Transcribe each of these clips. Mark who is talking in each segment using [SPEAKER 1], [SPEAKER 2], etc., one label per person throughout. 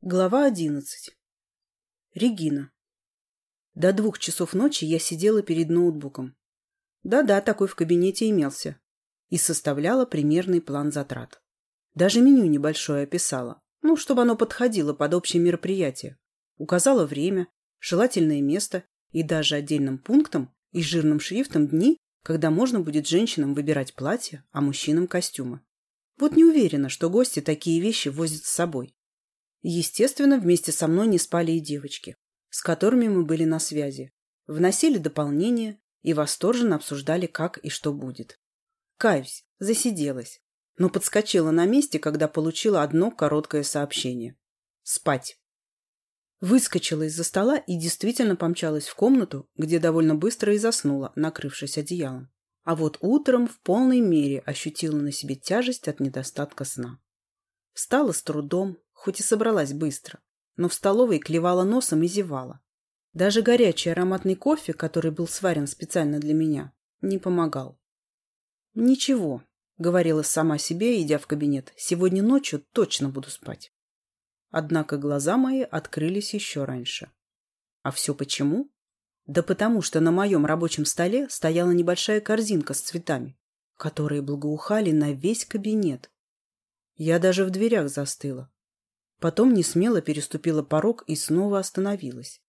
[SPEAKER 1] Глава одиннадцать. Регина. До двух часов ночи я сидела перед ноутбуком. Да-да, такой в кабинете имелся. И составляла примерный план затрат. Даже меню небольшое описала. Ну, чтобы оно подходило под общее мероприятие. Указала время, желательное место и даже отдельным пунктом и жирным шрифтом дни, когда можно будет женщинам выбирать платье, а мужчинам костюмы. Вот не уверена, что гости такие вещи возят с собой. Естественно, вместе со мной не спали и девочки, с которыми мы были на связи, вносили дополнения и восторженно обсуждали, как и что будет. Каюсь, засиделась, но подскочила на месте, когда получила одно короткое сообщение. Спать. Выскочила из-за стола и действительно помчалась в комнату, где довольно быстро и заснула, накрывшись одеялом. А вот утром в полной мере ощутила на себе тяжесть от недостатка сна. Встала с трудом, хоть и собралась быстро, но в столовой клевала носом и зевала. Даже горячий ароматный кофе, который был сварен специально для меня, не помогал. «Ничего», — говорила сама себе, идя в кабинет, — «сегодня ночью точно буду спать». Однако глаза мои открылись еще раньше. А все почему? Да потому что на моем рабочем столе стояла небольшая корзинка с цветами, которые благоухали на весь кабинет. Я даже в дверях застыла, Потом не смело переступила порог и снова остановилась.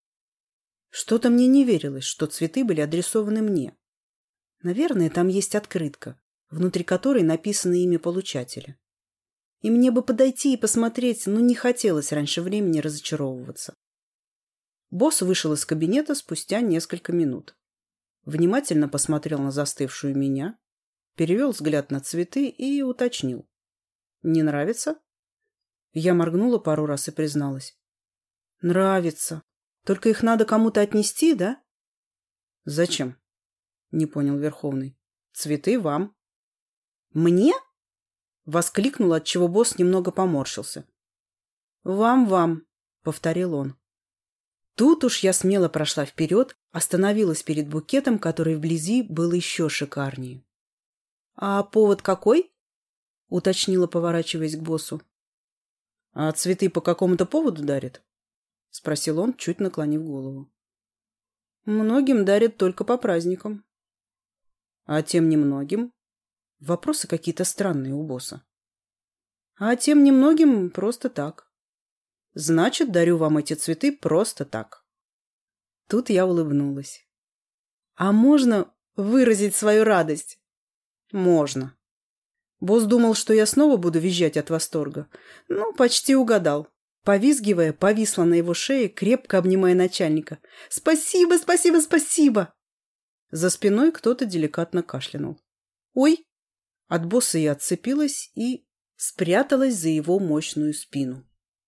[SPEAKER 1] Что-то мне не верилось, что цветы были адресованы мне. Наверное, там есть открытка, внутри которой написано имя получателя. И мне бы подойти и посмотреть, но не хотелось раньше времени разочаровываться. Босс вышел из кабинета спустя несколько минут. Внимательно посмотрел на застывшую меня, перевел взгляд на цветы и уточнил. «Не нравится?» Я моргнула пару раз и призналась. «Нравится. Только их надо кому-то отнести, да?» «Зачем?» — не понял Верховный. «Цветы вам». «Мне?» — воскликнул, отчего босс немного поморщился. «Вам-вам», — повторил он. Тут уж я смело прошла вперед, остановилась перед букетом, который вблизи был еще шикарнее. «А повод какой?» — уточнила, поворачиваясь к боссу а цветы по какому-то поводу дарит?» — спросил он, чуть наклонив голову. «Многим дарят только по праздникам». «А тем немногим?» Вопросы какие-то странные у босса. «А тем немногим просто так». «Значит, дарю вам эти цветы просто так». Тут я улыбнулась. «А можно выразить свою радость?» «Можно», Босс думал, что я снова буду визжать от восторга. Ну, почти угадал. Повизгивая, повисла на его шее, крепко обнимая начальника. «Спасибо, спасибо, спасибо!» За спиной кто-то деликатно кашлянул. «Ой!» От босса я отцепилась и спряталась за его мощную спину.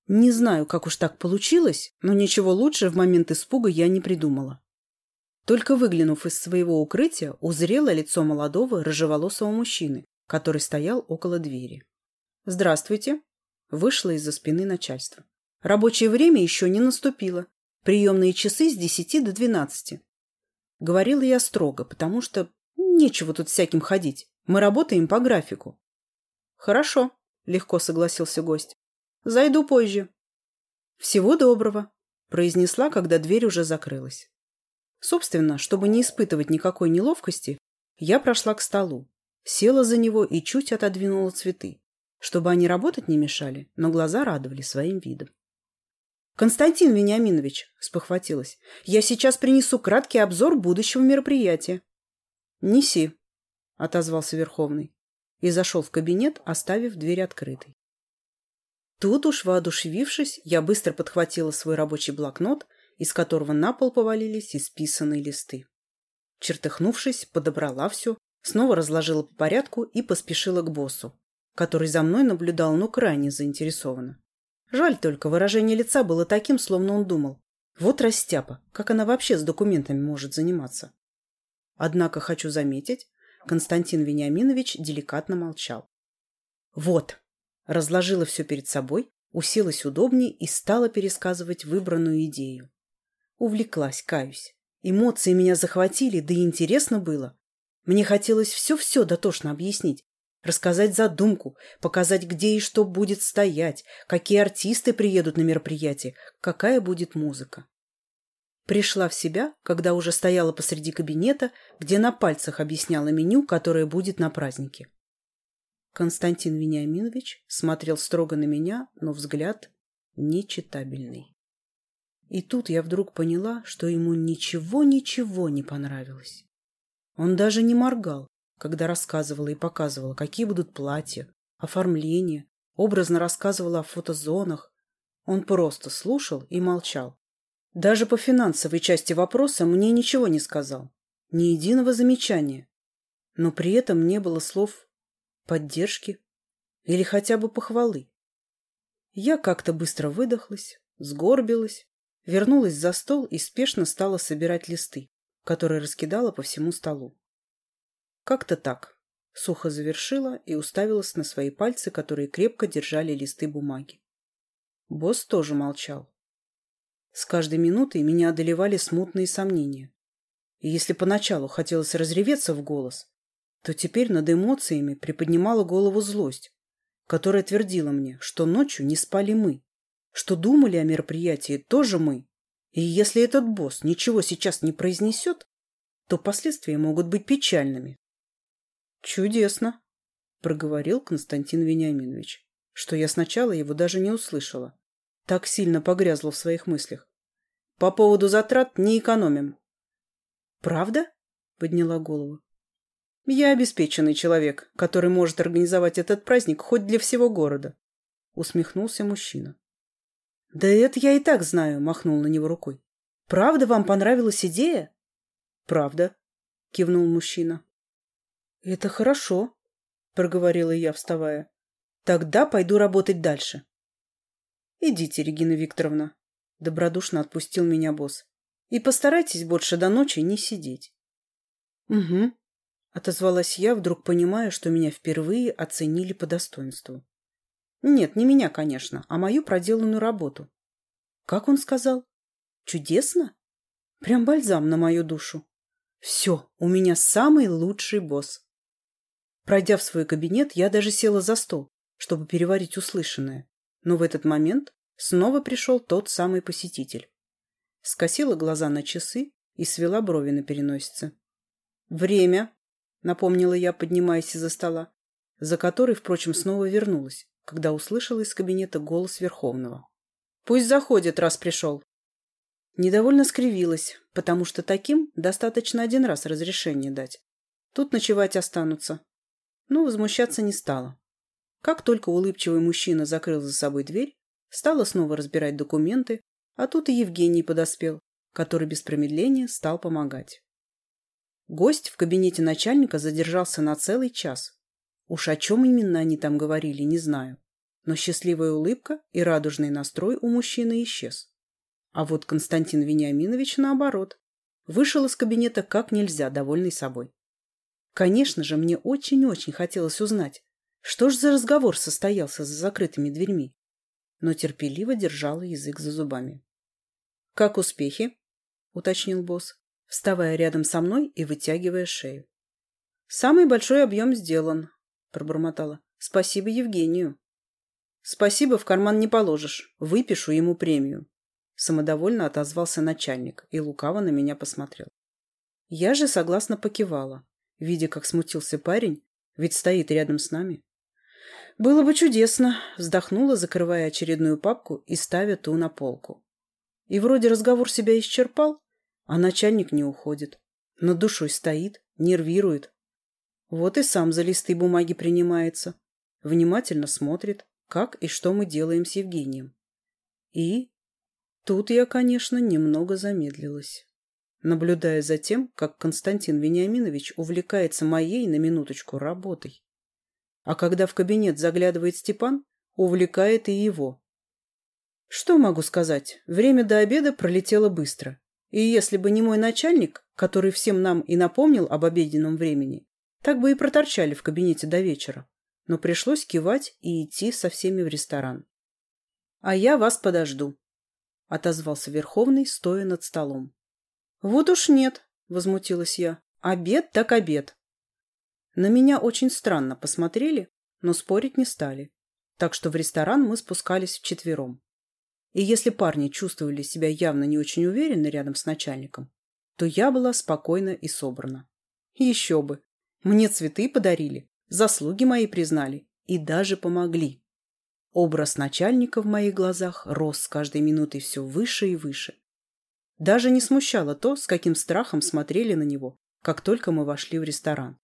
[SPEAKER 1] Не знаю, как уж так получилось, но ничего лучше в момент испуга я не придумала. Только выглянув из своего укрытия, узрело лицо молодого, рыжеволосого мужчины, который стоял около двери. «Здравствуйте!» – вышло из-за спины начальства. «Рабочее время еще не наступило. Приемные часы с 10 до 12. Говорила я строго, потому что нечего тут всяким ходить. Мы работаем по графику. Хорошо, легко согласился гость. Зайду позже. Всего доброго, произнесла, когда дверь уже закрылась. Собственно, чтобы не испытывать никакой неловкости, я прошла к столу, села за него и чуть отодвинула цветы, чтобы они работать не мешали, но глаза радовали своим видом. «Константин Вениаминович», – спохватилась, – «я сейчас принесу краткий обзор будущего мероприятия». «Неси», – отозвался Верховный и зашел в кабинет, оставив дверь открытой. Тут уж, воодушевившись, я быстро подхватила свой рабочий блокнот, из которого на пол повалились исписанные листы. Чертыхнувшись, подобрала все, снова разложила по порядку и поспешила к боссу, который за мной наблюдал, но крайне заинтересованно. Жаль только, выражение лица было таким, словно он думал. Вот растяпа, как она вообще с документами может заниматься. Однако, хочу заметить, Константин Вениаминович деликатно молчал. Вот, разложила все перед собой, уселась удобнее и стала пересказывать выбранную идею. Увлеклась, каюсь. Эмоции меня захватили, да и интересно было. Мне хотелось все-все дотошно объяснить, рассказать задумку, показать, где и что будет стоять, какие артисты приедут на мероприятие, какая будет музыка. Пришла в себя, когда уже стояла посреди кабинета, где на пальцах объясняла меню, которое будет на празднике. Константин Вениаминович смотрел строго на меня, но взгляд нечитабельный. И тут я вдруг поняла, что ему ничего-ничего не понравилось. Он даже не моргал, когда рассказывала и показывала, какие будут платья, оформление, образно рассказывала о фотозонах. Он просто слушал и молчал. Даже по финансовой части вопроса мне ничего не сказал. Ни единого замечания. Но при этом не было слов поддержки или хотя бы похвалы. Я как-то быстро выдохлась, сгорбилась, вернулась за стол и спешно стала собирать листы которая раскидала по всему столу. Как-то так. Сухо завершила и уставилась на свои пальцы, которые крепко держали листы бумаги. Босс тоже молчал. С каждой минутой меня одолевали смутные сомнения. И если поначалу хотелось разреветься в голос, то теперь над эмоциями приподнимала голову злость, которая твердила мне, что ночью не спали мы, что думали о мероприятии тоже мы, и если этот босс ничего сейчас не произнесет, то последствия могут быть печальными. Чудесно, проговорил Константин Вениаминович, что я сначала его даже не услышала. Так сильно погрязла в своих мыслях. По поводу затрат не экономим. Правда? подняла голову. Я обеспеченный человек, который может организовать этот праздник хоть для всего города, усмехнулся мужчина да это я и так знаю махнул на него рукой. Правда вам понравилась идея? Правда кивнул мужчина. Это хорошо проговорила я вставая. Тогда пойду работать дальше. Идите регина викторовна добродушно отпустил меня босс. И постарайтесь больше до ночи не сидеть. Угу отозвалась я вдруг понимая что меня впервые оценили по достоинству. Нет, не меня, конечно, а мою проделанную работу. Как он сказал? Чудесно? Прям бальзам на мою душу. Все, у меня самый лучший босс. Пройдя в свой кабинет, я даже села за стол, чтобы переварить услышанное. Но в этот момент снова пришел тот самый посетитель. Скосила глаза на часы и свела брови на переносице. «Время», — напомнила я, поднимаясь из-за стола, за который, впрочем, снова вернулась когда услышала из кабинета голос Верховного. «Пусть заходит, раз пришел». Недовольно скривилась, потому что таким достаточно один раз разрешение дать. Тут ночевать останутся. Но возмущаться не стала. Как только улыбчивый мужчина закрыл за собой дверь, стала снова разбирать документы, а тут и Евгений подоспел, который без промедления стал помогать. Гость в кабинете начальника задержался на целый час, Уж о чем именно они там говорили, не знаю. Но счастливая улыбка и радужный настрой у мужчины исчез. А вот Константин Вениаминович, наоборот, вышел из кабинета как нельзя, довольный собой. Конечно же, мне очень-очень хотелось узнать, что ж за разговор состоялся за закрытыми дверьми, но терпеливо держала язык за зубами. — Как успехи? — уточнил босс, вставая рядом со мной и вытягивая шею. — Самый большой объем сделан, пробормотала. Спасибо Евгению. Спасибо в карман не положишь. Выпишу ему премию. Самодовольно отозвался начальник и лукаво на меня посмотрел. Я же согласно покивала, видя, как смутился парень, ведь стоит рядом с нами. Было бы чудесно, вздохнула, закрывая очередную папку и ставя ту на полку. И вроде разговор себя исчерпал, а начальник не уходит. Над душой стоит, нервирует, вот и сам за листы бумаги принимается. Внимательно смотрит, как и что мы делаем с Евгением. И тут я, конечно, немного замедлилась. Наблюдая за тем, как Константин Вениаминович увлекается моей на минуточку работой. А когда в кабинет заглядывает Степан, увлекает и его. Что могу сказать, время до обеда пролетело быстро. И если бы не мой начальник, который всем нам и напомнил об обеденном времени, так бы и проторчали в кабинете до вечера. Но пришлось кивать и идти со всеми в ресторан. «А я вас подожду», — отозвался Верховный, стоя над столом. «Вот уж нет», — возмутилась я. «Обед так обед». На меня очень странно посмотрели, но спорить не стали. Так что в ресторан мы спускались вчетвером. И если парни чувствовали себя явно не очень уверенно рядом с начальником, то я была спокойна и собрана. Еще бы, мне цветы подарили, заслуги мои признали и даже помогли. Образ начальника в моих глазах рос с каждой минутой все выше и выше. Даже не смущало то, с каким страхом смотрели на него, как только мы вошли в ресторан.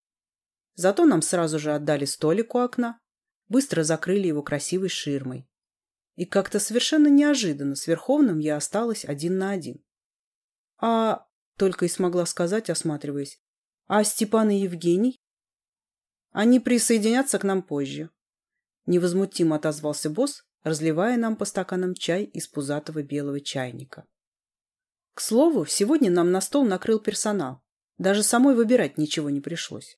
[SPEAKER 1] Зато нам сразу же отдали столик у окна, быстро закрыли его красивой ширмой. И как-то совершенно неожиданно с Верховным я осталась один на один. А только и смогла сказать, осматриваясь, а Степан и Евгений? Они присоединятся к нам позже. Невозмутимо отозвался босс, разливая нам по стаканам чай из пузатого белого чайника. К слову, сегодня нам на стол накрыл персонал. Даже самой выбирать ничего не пришлось.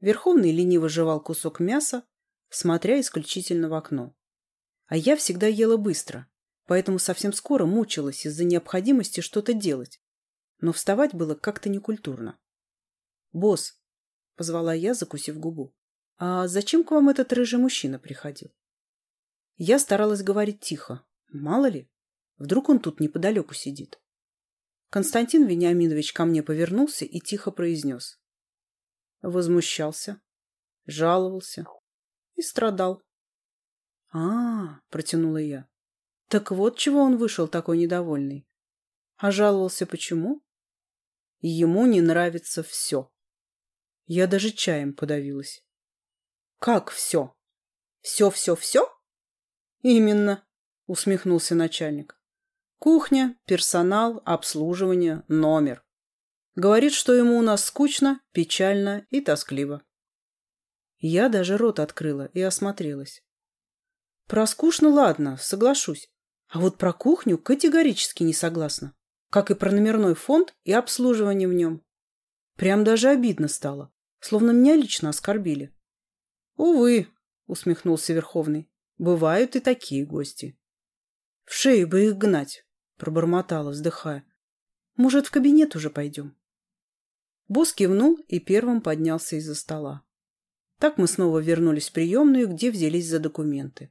[SPEAKER 1] Верховный лениво жевал кусок мяса, смотря исключительно в окно. А я всегда ела быстро, поэтому совсем скоро мучилась из-за необходимости что-то делать. Но вставать было как-то некультурно босс позвала я закусив губу. А зачем к вам этот рыжий мужчина приходил? Я старалась говорить тихо. Мало ли вдруг он тут неподалеку сидит. Константин вениаминович ко мне повернулся и тихо произнес. Возмущался жаловался и страдал. А, -а, -а протянула я. Так вот чего он вышел такой недовольный. А жаловался почему? Ему не нравится все я даже чаем подавилась. Как все? Все-все-все? Именно, усмехнулся начальник. Кухня, персонал, обслуживание, номер. Говорит, что ему у нас скучно, печально и тоскливо. Я даже рот открыла и осмотрелась. Про скучно ладно, соглашусь. А вот про кухню категорически не согласна. Как и про номерной фонд и обслуживание в нем. Прям даже обидно стало словно меня лично оскорбили. «Увы», — усмехнулся Верховный, — «бывают и такие гости». «В шею бы их гнать», — пробормотала, вздыхая. «Может, в кабинет уже пойдем?» Босс кивнул и первым поднялся из-за стола. Так мы снова вернулись в приемную, где взялись за документы.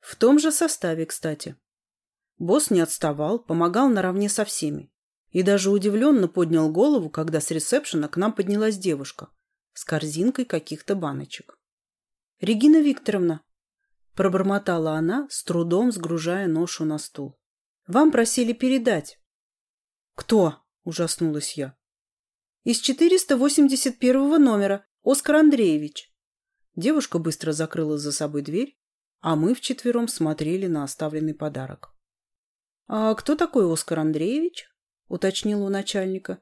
[SPEAKER 1] В том же составе, кстати. Босс не отставал, помогал наравне со всеми. И даже удивленно поднял голову, когда с ресепшена к нам поднялась девушка с корзинкой каких-то баночек. «Регина Викторовна!» – пробормотала она, с трудом сгружая ношу на стул. «Вам просили передать». «Кто?» – ужаснулась я. «Из 481 номера, Оскар Андреевич». Девушка быстро закрыла за собой дверь, а мы вчетвером смотрели на оставленный подарок. «А кто такой Оскар Андреевич?» – уточнила у начальника,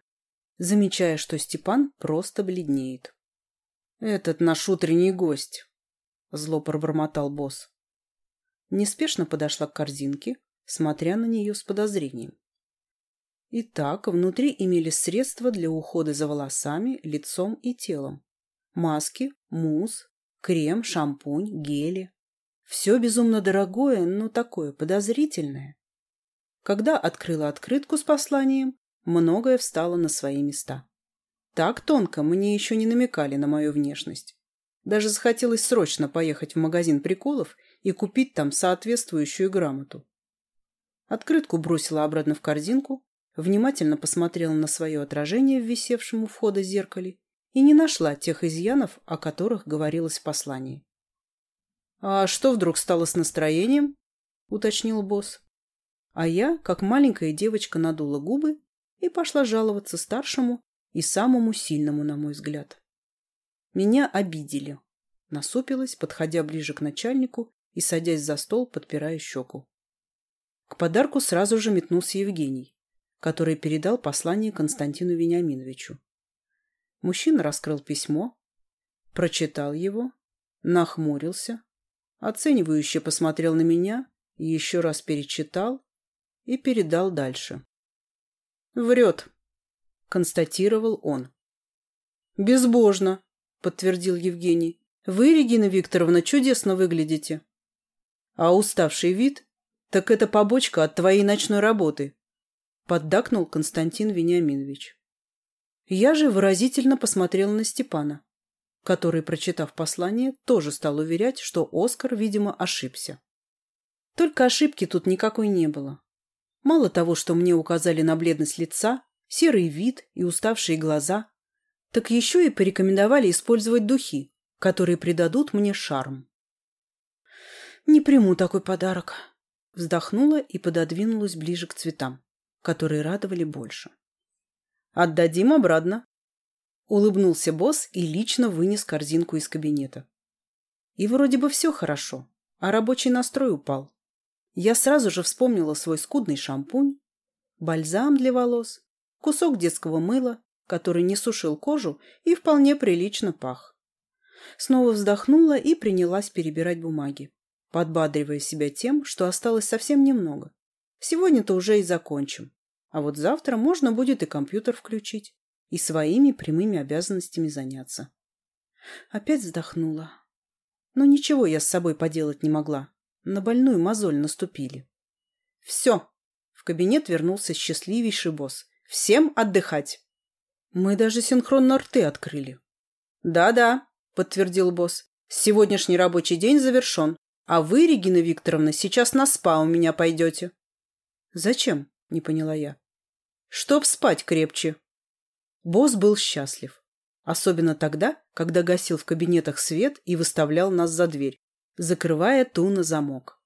[SPEAKER 1] замечая, что Степан просто бледнеет. «Этот наш утренний гость», — зло пробормотал босс. Неспешно подошла к корзинке, смотря на нее с подозрением. Итак, внутри имелись средства для ухода за волосами, лицом и телом. Маски, мусс, крем, шампунь, гели. Все безумно дорогое, но такое подозрительное. Когда открыла открытку с посланием, многое встало на свои места. Так тонко мне еще не намекали на мою внешность. Даже захотелось срочно поехать в магазин приколов и купить там соответствующую грамоту. Открытку бросила обратно в корзинку, внимательно посмотрела на свое отражение в висевшем у входа зеркале и не нашла тех изъянов, о которых говорилось в послании. «А что вдруг стало с настроением?» — уточнил босс. А я, как маленькая девочка, надула губы и пошла жаловаться старшему и самому сильному, на мой взгляд. Меня обидели. Насупилась, подходя ближе к начальнику и садясь за стол, подпирая щеку. К подарку сразу же метнулся Евгений, который передал послание Константину Вениаминовичу. Мужчина раскрыл письмо, прочитал его, нахмурился, оценивающе посмотрел на меня, еще раз перечитал и передал дальше. «Врет», констатировал он. «Безбожно», – подтвердил Евгений. «Вы, Регина Викторовна, чудесно выглядите». «А уставший вид? Так это побочка от твоей ночной работы», – поддакнул Константин Вениаминович. Я же выразительно посмотрел на Степана, который, прочитав послание, тоже стал уверять, что Оскар, видимо, ошибся. Только ошибки тут никакой не было. Мало того, что мне указали на бледность лица, серый вид и уставшие глаза, так еще и порекомендовали использовать духи, которые придадут мне шарм. «Не приму такой подарок», — вздохнула и пододвинулась ближе к цветам, которые радовали больше. «Отдадим обратно», — улыбнулся босс и лично вынес корзинку из кабинета. И вроде бы все хорошо, а рабочий настрой упал. Я сразу же вспомнила свой скудный шампунь, бальзам для волос кусок детского мыла, который не сушил кожу и вполне прилично пах. Снова вздохнула и принялась перебирать бумаги, подбадривая себя тем, что осталось совсем немного. Сегодня-то уже и закончим. А вот завтра можно будет и компьютер включить, и своими прямыми обязанностями заняться. Опять вздохнула. Но ничего я с собой поделать не могла. На больную мозоль наступили. «Все!» В кабинет вернулся счастливейший босс Всем отдыхать!» «Мы даже синхронно рты открыли». «Да-да», — подтвердил босс. «Сегодняшний рабочий день завершен. А вы, Регина Викторовна, сейчас на спа у меня пойдете». «Зачем?» — не поняла я. «Чтоб спать крепче». Босс был счастлив. Особенно тогда, когда гасил в кабинетах свет и выставлял нас за дверь, закрывая ту на замок.